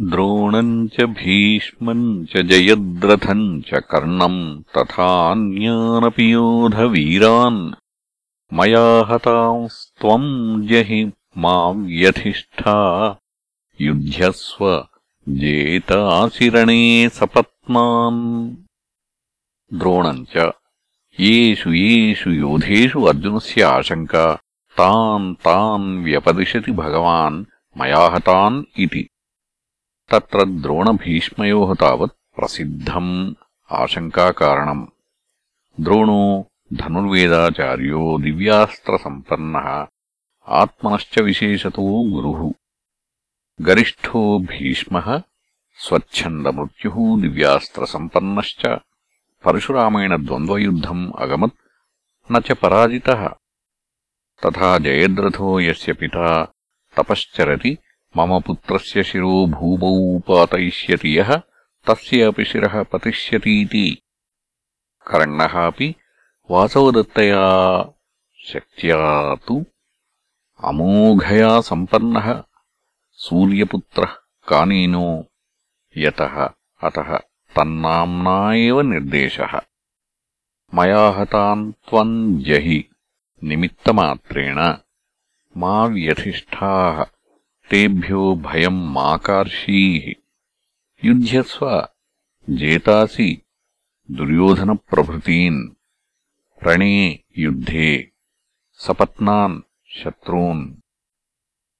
द्रोणम् च भीष्मम् च जयद्रथम् च कर्णम् तथान्यानपि योधवीरान् मया हतांस्त्वम् जहि मा व्यथिष्ठा युध्यस्व जेतासिरणे सपत्नान् द्रोणम् च। येषु येषु योधेषु अर्जुनस्य आशङ्का। तान् तान् व्यपदिशति भगवान्। मया हतान् इति तत्र द्रोणभीष्मयोः तावत् प्रसिद्धम् आशङ्काकारणम्। द्रोणो धनुर्वेदाचार्यो दिव्यास्त्रसम्पन्नः, आत्मनश्च विशेषतो गुरुः। गरिष्ठो भीष्मः, स्वच्छन्दमृत्युः दिव्यास्त्रसम्पन्नश्च, परशुरामेण द्वन्द्वयुद्धम् अगमत्, न च पराजितः। तथा जयद्रथो यस्य पिता तपश्चरति मम पुत्रस्य शिरो भूमौ पातयिष्यति यः तस्य अपि शिरः पतिष्यतीति कर्णः अपि वासवदत्तया शक्त्या तु अमोघया सम्पन्नः सूर्यपुत्रः कानीनो यतः अतः तन्नाम्ना एव निर्देशः मया हतान् त्वम् जहि निमित्तमात्रेण मा व्यधिष्ठाः तेभ्यो भयम् मा कार्षीः युध्यस्व जेतासि दुर्योधनप्रभृतीन्। रणे युद्धे सपत्नान् शत्रून्।